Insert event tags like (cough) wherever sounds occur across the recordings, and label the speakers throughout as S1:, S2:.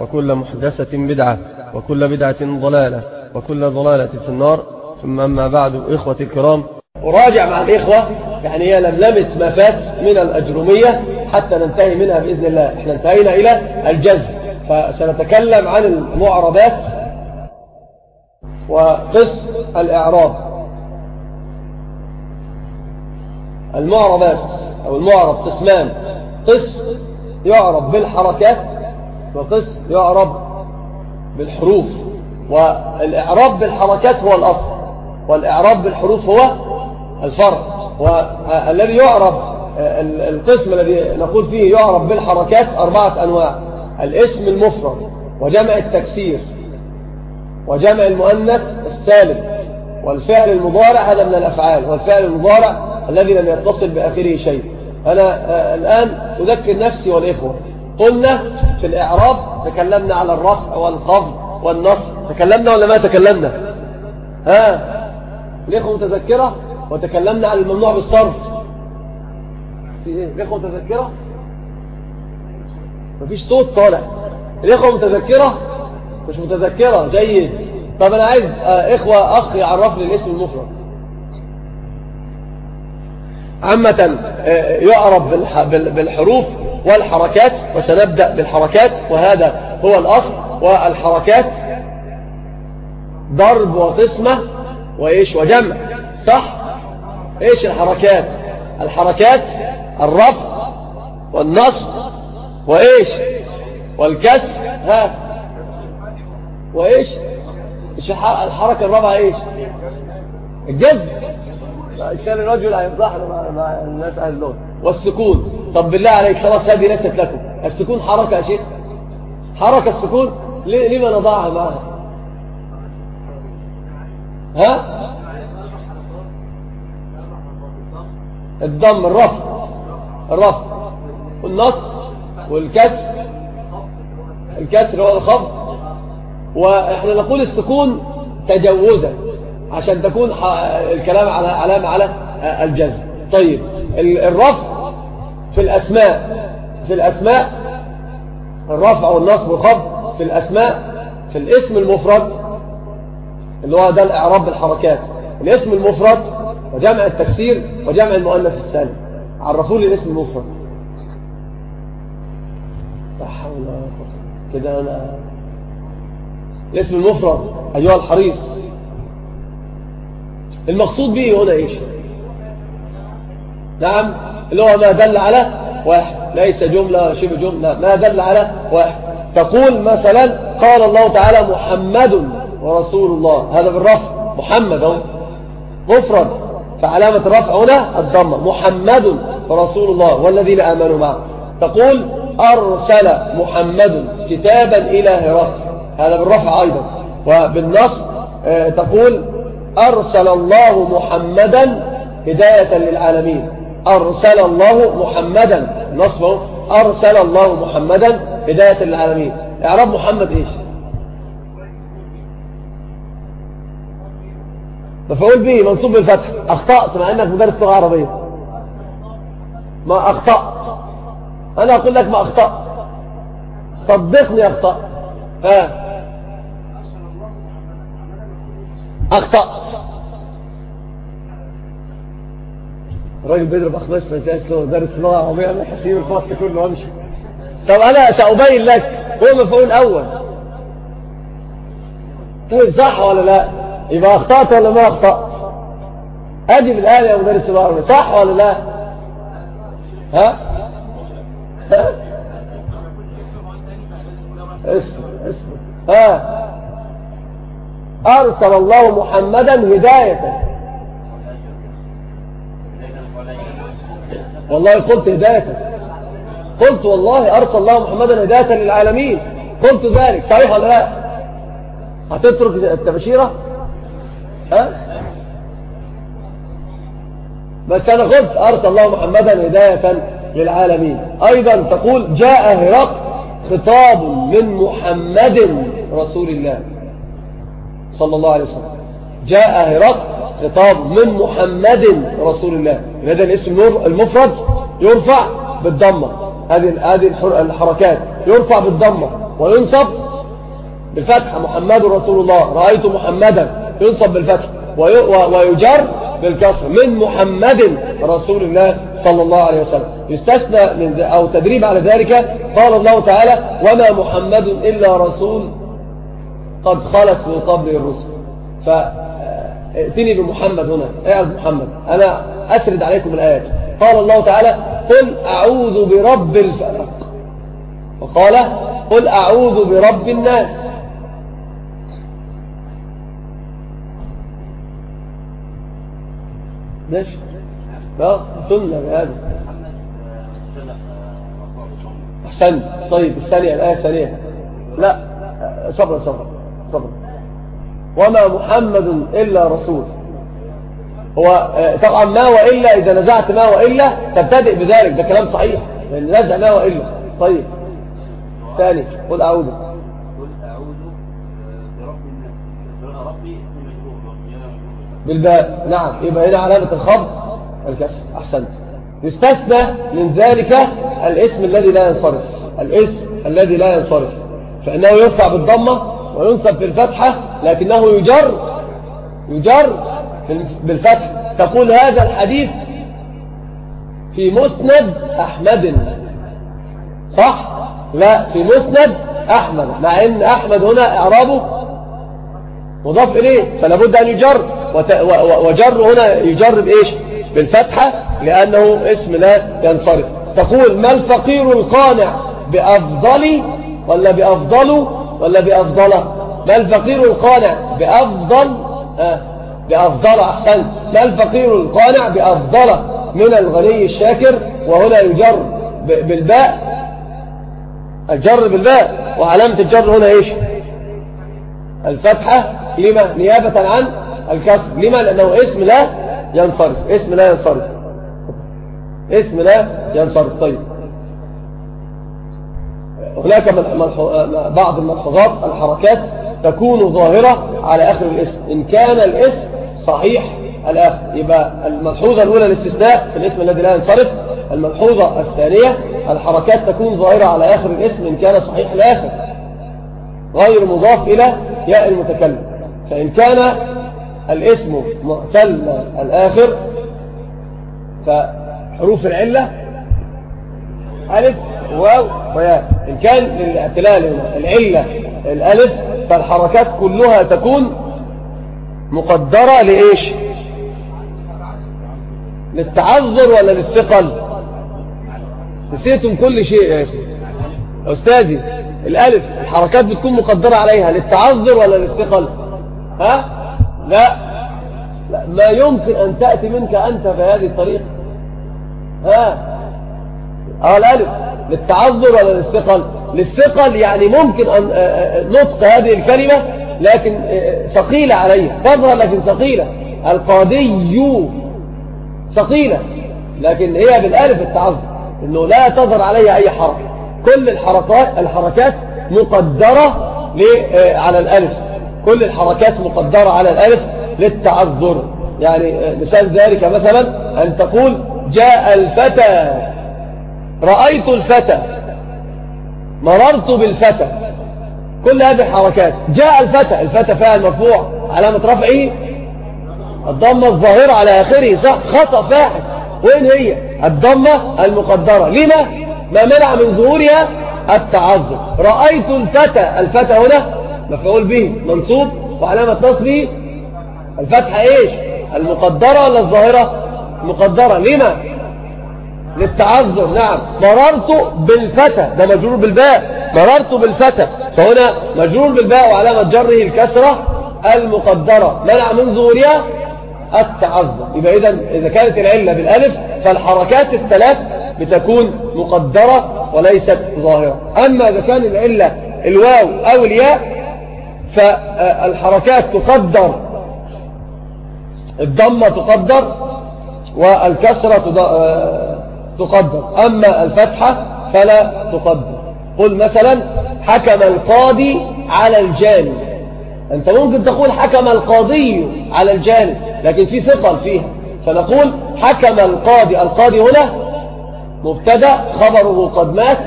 S1: وكل محدثة بدعة وكل بدعة ضلالة وكل ضلالة في النار. ثم أما بعد إخوة الكرام.
S2: أراجع مع الإخوة يعني هي لملمة ما فات من الأجرمية حتى ننتهي منها بإذن الله. إحنا انتهينا إلى الجزم فسنتكلم عن المعربات وقسم الإعراب. المعربات أو المعرب قسمان. قسم يعرب بالحركات وقسم يعرب بالحروف والإعراب بالحركات هو الأصل والإعراب بالحروف هو الفرع والذي يعرب القسم الذي نقول فيه يعرب بالحركات أربعة أنواع الاسم المفرد وجمع التكسير وجمع المؤنث السالم والفعل المضارع هذا من الأفعال والفعل المضارع الذي لم يتصل بآخره شيء. أنا الآن أذكر نفسي والإخوة قلنا في الإعراب تكلمنا على الرفع والخفض والنصب تكلمنا ولا ما تكلمنا؟ ها؟ الإخوة متذكرة؟ وتكلمنا عن الممنوع بالصرف. في إيه؟ الإخوة متذكرة؟ مفيش صوت طالع. الإخوة متذكرة؟ مش متذكرة. جيد. طب أنا عايز إخوة أخ يعرف لي الاسم المفرد. عامة يعرف بالحروف والحركات وسنبدأ بالحركات وهذا هو الأصل والحركات ضرب وقسمة وإيش وجمع صح؟ إيش الحركات؟ الحركات الرفع والنصب وإيش؟ والكسر ها؟ وإيش؟ إيش الحركة الرابعة إيش؟ الجذب عشان الرجل هيفضحنا مع, مع الناس أهل اللغة والسكون. طب بالله عليك خلاص هذه ليست لكم. السكون حركة يا شيخ. حركة السكون لما نضعها معها؟ ها؟ الضم الرفع. الرفع. والنصب. والكسر. الكسر هو الخفض. وإحنا نقول السكون تجوزا عشان تكون الكلام على علامة على الجزم. طيب الرفع في الأسماء في الأسماء الرفع والنصب والخفض في الأسماء في الاسم المفرد اللي هو ده الإعراب بالحركات الاسم المفرد وجمع التكسير وجمع المؤنث السالم عرفوا لي الاسم المفرد. لا حول كده أنا الاسم المفرد أيها الحريص. المقصود به هنا إيش؟ نعم. اللي هو ما دل على واحد ليس جملة شبه جملة ما دل على واحد. تقول مثلا قال الله تعالى محمد ورسول الله هذا بالرفع محمد اهو مفرد فعلامة الرفع هنا الضمة محمد ورسول الله والذين آمنوا معه. تقول أرسل محمد كتابا إلى هرقل هذا بالرفع أيضا. وبالنصب تقول أرسل الله محمدا هداية للعالمين. أرسل الله محمدا. نصبه. أرسل الله محمدا هداية للعالمين إعراب محمد إيش؟ مفعول به منصوب بالفتح. أخطأت مع أنك مدرس لغة عربية. ما أخطأت. أنا أقول لك ما أخطأت. صدقني أخطأت. ها. أخطأت. الراجل بيضرب أخماس ما ينساش له درس لغة عربية أنا حسيب الفصل كله وامشي. طب أنا سأبين لك هو مفعول أول. طيب صح ولا لا؟ يبقى أخطأت ولا ما أخطأت؟ أجب الآن يا مدرس العربي صح ولا لا؟ ها؟ (laughs) ها اسم اسم ها؟ أرسل الله محمدا هداية والله قلت هداية. قلت والله أرسل الله محمدا هداية للعالمين. قلت ذلك. صحيح ولا لا؟ هتترك التبشيرة؟ ها؟ بس أنا قلت أرسل الله محمدا هداية للعالمين. أيضا تقول جاء هرق خطاب من محمد رسول الله صلى الله عليه وسلم. جاء هرق خطاب من محمد رسول الله. هذا الاسم المفرد يرفع بالضمة. هذه هذه الحركات. يرفع بالضمة وينصب بالفتحة محمد رسول الله. رأيت محمدا. ينصب بالفتح. ويجر بالكسر. من محمد رسول الله صلى الله عليه وسلم. يستثنى من أو تدريب على ذلك. قال الله تعالى وما محمد إلا رسول قد خلت من قبل الرسل. فاتني بمحمد هنا. اعرف محمد؟ أنا أسرد عليكم الآيات. قال الله تعالى قل أعوذ برب الفلق. وقال قل أعوذ برب الناس. ماشي. لا سنة بهذا أحسنت. طيب الثانية الآية الثانية. لا صبر صبر صبر وما محمد إلا رسول. هو طبعا ما وإلا إذا نزعت ما وإلا تبتدئ بذلك ده كلام صحيح. لأن نزع ما وإلا. طيب. ثاني قل أعوذ ربي بالباء. نعم. يبقى هنا علامة الخفض الكسر أحسنت. يستثنى من ذلك الاسم الذي لا ينصرف. الاسم الذي لا ينصرف. فإنه يرفع بالضمة وينصب بالفتحة لكنه يجر يجر بالفتح. تقول هذا الحديث في مسند أحمد. صح؟ لا في مسند أحمد. مع أن أحمد هنا إعرابه مضاف إليه. فلا بد أن يجر. وجر هنا يجر بإيش؟ بالفتحة لأنه اسم لا ينصرف. تقول ما الفقير القانع؟ بأفضل ولا بأفضل ولا بأفضل؟ ما الفقير القانع بأفضل آه بأفضل أحسن. ما الفقير القانع بأفضل من الغني الشاكر وهنا يجر بالباء. الجر بالباء. وعلامة الجر هنا إيش؟ الفتحة. لما؟ نيابة عن الكسر لما؟ لأنه اسم لا ينصرف. اسم لا ينصرف. اسم لا ينصرف. طيب. هناك بعض الملحوظات الحركات. تكون ظاهرة على آخر الاسم. إن كان الاسم صحيح الآخر. يبقى الملحوظة الأولى الاستثناء في الاسم الذي لا ينصرف الملحوظة الثانية الحركات تكون ظاهرة على آخر الاسم إن كان صحيح الآخر غير مضاف إلى ياء المتكلم. فإن كان الاسم معتل الآخر فحروف العلة ألف واو وياء إن كان للاعتلال العلة الألف فالحركات كلها تكون مقدرة لإيش؟ للتعذر ولا للثقل؟ نسيتم كل شيء يا أخي. أستاذي الألف الحركات بتكون مقدرة عليها للتعذر ولا للثقل؟ ها؟ لا. لا ما يمكن أن تأتي منك أنت بهذه الطريقة. ها؟ آه الألف للتعذر ولا للثقل؟ للثقل يعني ممكن أن نطق هذه الكلمة لكن ثقيلة عليها تظهر لكن ثقيلة. القادي ثقيلة لكن هي بالألف التعذر إنه لا تظهر عليها أي حركة. كل الحركات الحركات مقدرة على الألف. كل الحركات مقدرة على الألف للتعذر. يعني مثال ذلك مثلا أن تقول جاء الفتى رأيت الفتى. مررت بالفتى. كل هذه الحركات. جاء الفتى. الفتى فاعل مرفوع. علامة رفعه. الضمة الظاهرة على آخره. صح. خطأ فاعل وين هي؟ الضمة المقدرة. لما؟ ما منع من ظهورها التعذر. رأيت الفتى. الفتى هنا مفعول به. منصوب. وعلامة نصبه. الفتحة إيش؟ المقدرة ولا الظاهرة؟ مقدرة. لما؟ للتعذر نعم. مررت بالفتى ده مجرور بالباء. مررت بالفتى. فهنا مجرور بالباء وعلامة جره الكسرة المقدرة. منع من ظهورها التعذر. يبقى إذا إذا كانت العلة بالألف فالحركات الثلاث بتكون مقدرة وليست ظاهرة. أما إذا كان العلة الواو أو الياء فالحركات تقدر. الضمة تقدر والكسرة تقدر أما الفتحة فلا تقدر قل مثلا حكم القاضي على الجاني أنت ممكن تقول حكم القاضي على الجاني لكن في ثقل فيها. فنقول حكم القاضي القاضي هنا مبتدأ خبره قد مات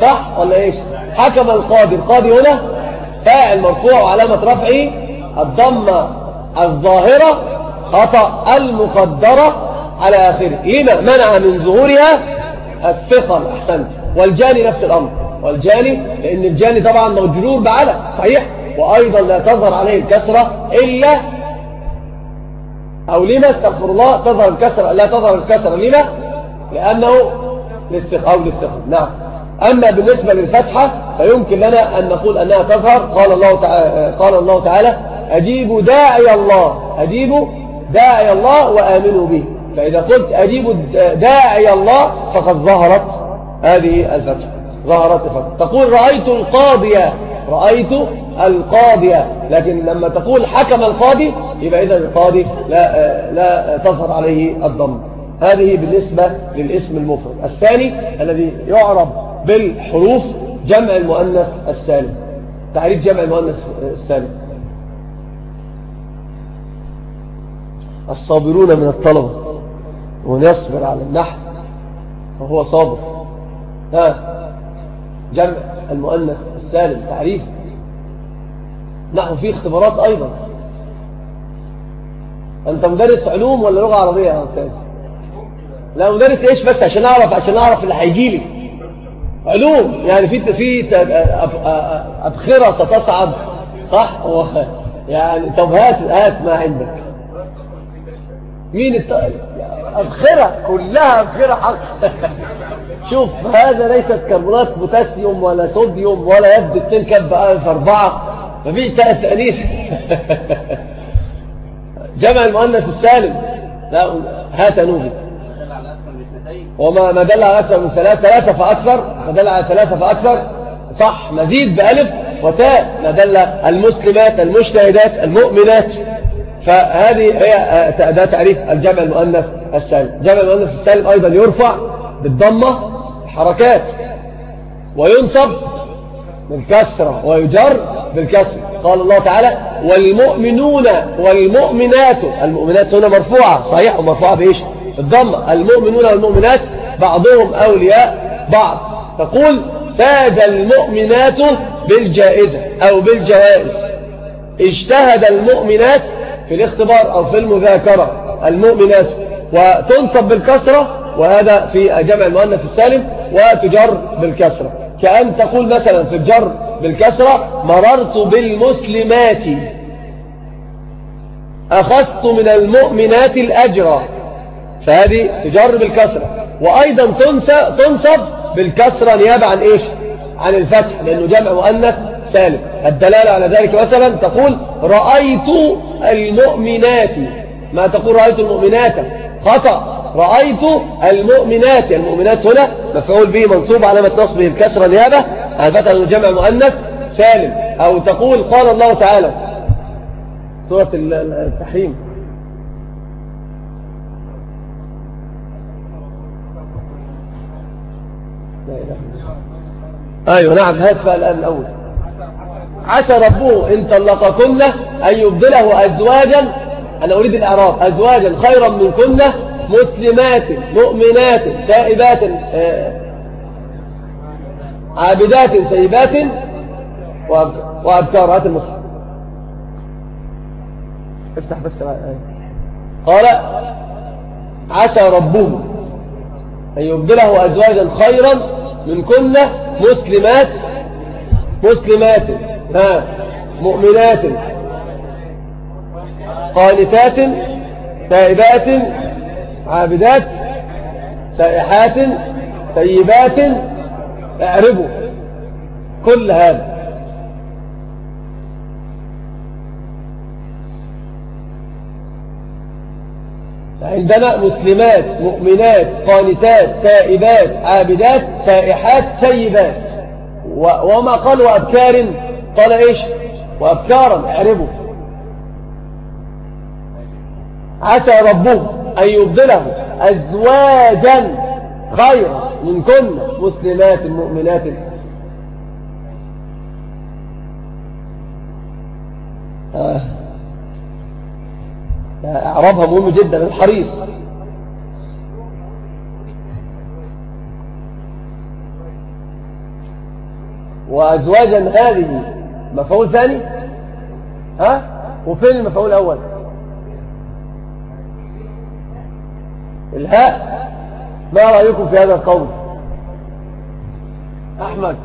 S2: صح ولا إيش؟ حكم القاضي القاضي هنا فاعل مرفوع وعلامة رفعه الضمة الظاهرة خطأ المقدرة على آخره. لما منع من ظهورها الثقل أحسنت. والجاني نفس الأمر. والجاني لأن الجاني طبعا مجرور بعلى صحيح؟ وأيضا لا تظهر عليه الكسرة إلا أو لما استغفر الله تظهر الكسرة لا تظهر الكسرة لما؟ لأنه للثقل أو للثقل. نعم. أما بالنسبة للفتحة فيمكن لنا أن نقول أنها تظهر. قال الله تعالى, قال الله تعالى أجيبوا داعي الله. أجيبوا داعي الله وآمنوا به. فإذا قلت أجيبوا داعي الله فقد ظهرت هذه الفتحة ظهرت الفتحة تقول رأيت القاضية رأيت القاضية لكن لما تقول حكم القاضي يبقى إذا القاضي لا, لا تظهر عليه الضم. هذه بالنسبة للاسم المفرد. الثاني الذي يعرب بالحروف جمع المؤنث السالم. تعريف جمع المؤنث السالم. الصابرون من الطلبة. ومن يصبر على النحو فهو صابر. ها جمع المؤنث السالم تعريف. نحو فيه اختبارات أيضا. أنت مدرس علوم ولا لغة عربية يا أستاذ؟ لا مدرس إيش بس عشان أعرف عشان أعرف اللي هيجي لي. علوم يعني في في أبخرة ستصعد صح؟ يعني طب هات هات ما عندك. مين الت... أبخرة كلها أبخرة حق. (laughs) شوف هذا ليست كربونات بوتاسيوم ولا صوديوم ولا يد اتنين كب ألف أربعة. مفيش تأت تأنيس (laughs) جمع المؤنث السالم. لا هات نوبي وما ما دل على أكثر من ثلاثة ثلاثة فأكثر. ما دل على ثلاثة فأكثر. صح مزيد بألف وتاء. ما دل المسلمات المجتهدات المؤمنات. فهذه هي ده تعريف الجمع المؤنث. السالم جمع المؤنث السالم أيضا يرفع بالضمة حركات وينصب بالكسرة ويجر بالكسر. قال الله تعالى والمؤمنون والمؤمنات المؤمنات هنا مرفوعة صحيح ومرفوعة بإيش؟ بالضمة. المؤمنون والمؤمنات بعضهم أولياء بعض. تقول فاز المؤمنات بالجائزة أو بالجوائز. اجتهد المؤمنات في الاختبار أو في المذاكرة. المؤمنات وتنصب بالكسرة وهذا في جمع المؤنث السالم وتجر بالكسرة. كأن تقول مثلا في الجر بالكسرة مررت بالمسلمات. أخذت من المؤمنات الأجر. فهذه تجر بالكسرة. وأيضا تنصب بالكسرة نيابة عن إيش؟ عن الفتح لأنه جمع مؤنث سالم. الدلالة على ذلك مثلا تقول رأيت المؤمنات. ما تقول رأيت المؤمنات؟ خطأ. رأيت المؤمنات المؤمنات هنا مفعول به منصوب علامة نصبه الكسرة نيابة عن فتح جمع مؤنث سالم. أو تقول قال الله تعالى. سورة التحريم. أيوة نعم هات بقى الآن الأول. عسى ربه إن طلقكن أن يبدله أزواجا أنا أريد الإعراب. أزواجا خيرا منكن مسلمات مؤمنات تائبات عابدات سيبات وأبكار. هات المصحف. افتح بس قال عسى ربه أن يبدله أزواجا خيرا منكن مسلمات مسلمات ها مؤمنات. قانتات تائبات عابدات سائحات طيبات اعربوا كل هذا. عندنا مسلمات مؤمنات قانتات تائبات عابدات سائحات سيبات وما قال وأبكار؟ قال إيش؟ وأبكارا اعربوا. عسى ربه أن يبدله أزواجا خيرا من كل مسلمات مؤمنات. آه. أعرابها مهم جدا الحريص. وأزواجا هذه مفعول ثاني؟ ها؟ وفين المفعول الأول؟ الهاء ما رأيكم في هذا القول؟ أحمد.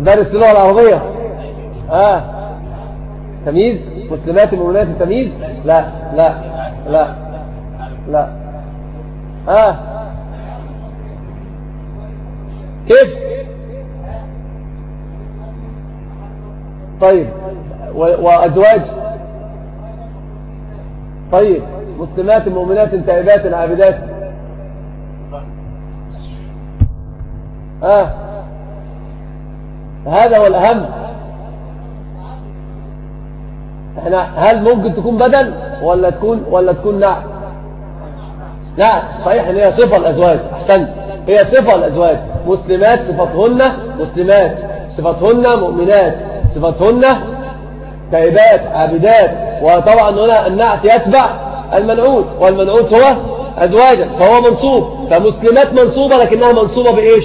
S2: درس اللغة العربية. آه. تمييز؟ مسلمات المؤمنات التمييز؟ لا لا لا لا. آه. كيف؟ طيب. وأزواج. طيب. مسلمات مؤمنات تائبات عابدات. آه هذا هو الأهم. إحنا هل ممكن تكون بدل ولا تكون ولا تكون نعت؟ نعت صحيح إن هي صفة الأزواج. احسنت هي صفة الأزواج. مسلمات صفتهن مسلمات. صفتهن مؤمنات. صفتهن تائبات عابدات. وطبعا هنا النعت يتبع المنعوت والمنعوت هو أزواجا فهو منصوب. فمسلمات منصوبة لكنها منصوبة بإيش؟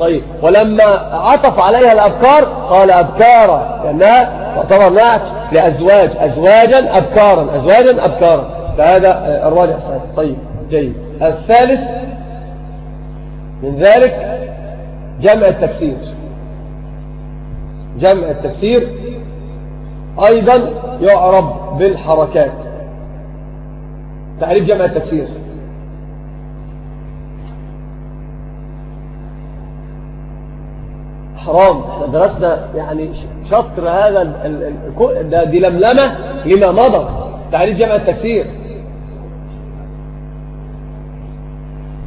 S2: طيب. ولما عطف عليها الأبكار قال أبكارا. لأنها تعتبر نعت لأزواج. أزواجا أبكارا. أزواجا أبكارا. فهذا الراجع صحيح. طيب جيد. الثالث من ذلك جمع التكسير. جمع التكسير أيضا يعرب بالحركات. تعريف جمع التكسير حرام. إحنا درسنا يعني شطر هذا ده دي لملمة لما مضى. تعريف جمع التكسير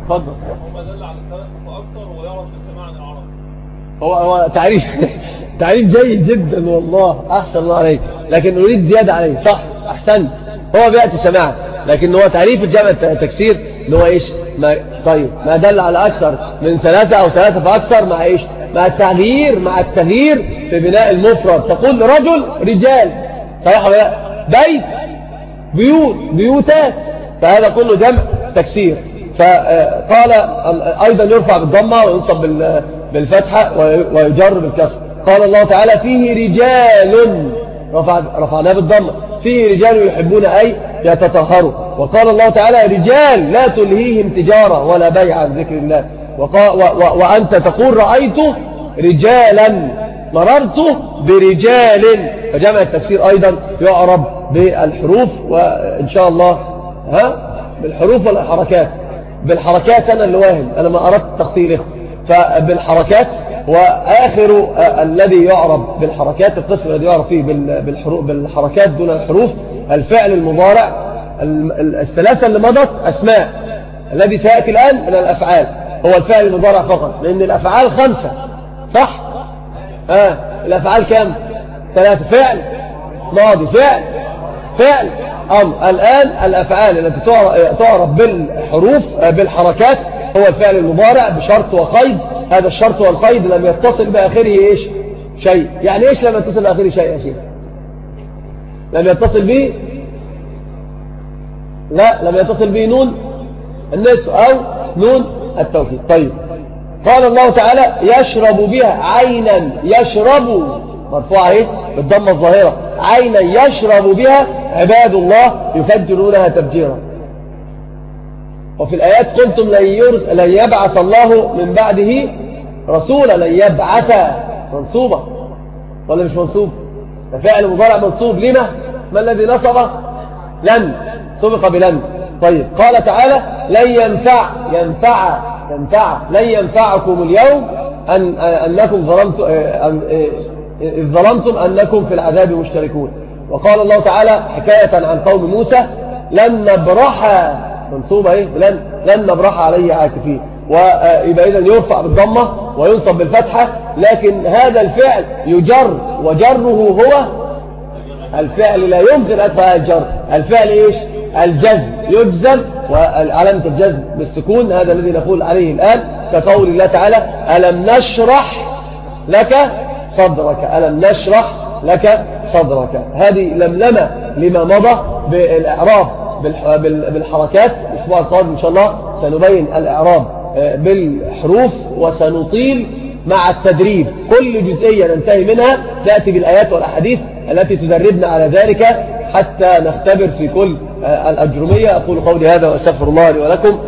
S2: اتفضل هو دل على الثلاث فاكثر هو يعرف بالسماع عن العرب هو هو تعريف (laughs) تعريف جيد جدا والله. أحسن الله عليك. لكن أريد زيادة عليه. صح. أحسنت. هو بيأتي سماعا لكن هو تعريف الجمع التكسير اللي هو إيش؟ ما طيب. ما دل على أكثر من ثلاثة أو ثلاثة فأكثر مع إيش؟ مع التغيير مع التغيير في بناء المفرد. تقول رجل رجال. صحيح ولا لا؟ بيت بيوت بيوتات. فهذا كله جمع تكسير. فقال أيضا يرفع بالضمة وينصب بالفتحة ويجر بالكسر. قال الله تعالى فيه رجال رفع رفعناه بالضمة فيه رجال يحبون أي يتطهروا. وقال الله تعالى رجال لا تلهيهم تجارة ولا بيع عن ذكر الله. وأنت تقول رأيت رجالا مررت برجال. فجمع التفسير أيضا يعرب بالحروف وإن شاء الله ها؟ بالحروف والحركات. بالحركات أنا اللي واهم. أنا ما أردت تخطير فبالحركات وآخر الذي يعرب بالحركات القسم الذي يعرب فيه بالحركات دون الحروف الفعل المضارع الثلاثة اللي مضت أسماء. الذي سيأتي الآن من الأفعال. هو الفعل المضارع فقط لأن الأفعال خمسة صح؟ آه الأفعال كم؟ ثلاثة. فعل ماضي. فعل فعل. أمر الآن الأفعال التي تعرف بالحروف بالحركات هو الفعل المضارع بشرط وقيد. هذا الشرط والقيد لم يتصل بآخره إيش؟ شيء. يعني إيش لم يتصل بآخره شيء يا شيخ؟ لم يتصل به لا لم يتصل به نون الناس أو نون التوكيد طيب. قال الله تعالى يشرب بها عينا يشرب مرفوعة إيه؟ بالضمة الظاهرة. عينا يشرب بها عباد الله يفجرونها تفجيرا. وفي الآيات قلتم لن, يبعث الله من بعده رسولا لن يبعث منصوبة ولا مش منصوب؟ ده فعل مضارع منصوب. لما؟ ما الذي نصبه لن. سبق بلن. طيب. قال تعالى لن ينفع ينفع ينفع. لن ينفعكم اليوم أن أنكم ظلمتم إذ ظلمتم أنكم في العذاب مشتركون. وقال الله تعالى حكاية عن قوم موسى لن نبرح منصوبة إيه؟ لن, لن نبرح عليه عاكفين. ويبقى إذا يرفع بالضمة وينصب بالفتحة لكن هذا الفعل يجر وجره هو الفعل لا يمكن أدفع الجر. الفعل إيش؟ الجزم. يجزم وعلامة الجزم بالسكون هذا الذي نقول عليه الآن كقول الله تعالى ألم نشرح لك صدرك؟ ألم نشرح لك صدرك؟ هذه لملمة لما مضى بالإعراب. بالحركات الأسبوع القادم إن شاء الله سنبين الإعراب بالحروف وسنطيل مع التدريب. كل جزئية ننتهي منها تأتي بالآيات والأحاديث التي تدربنا على ذلك حتى نختبر في كل الأجرمية. أقول قولي هذا وأستغفر الله لي ولكم.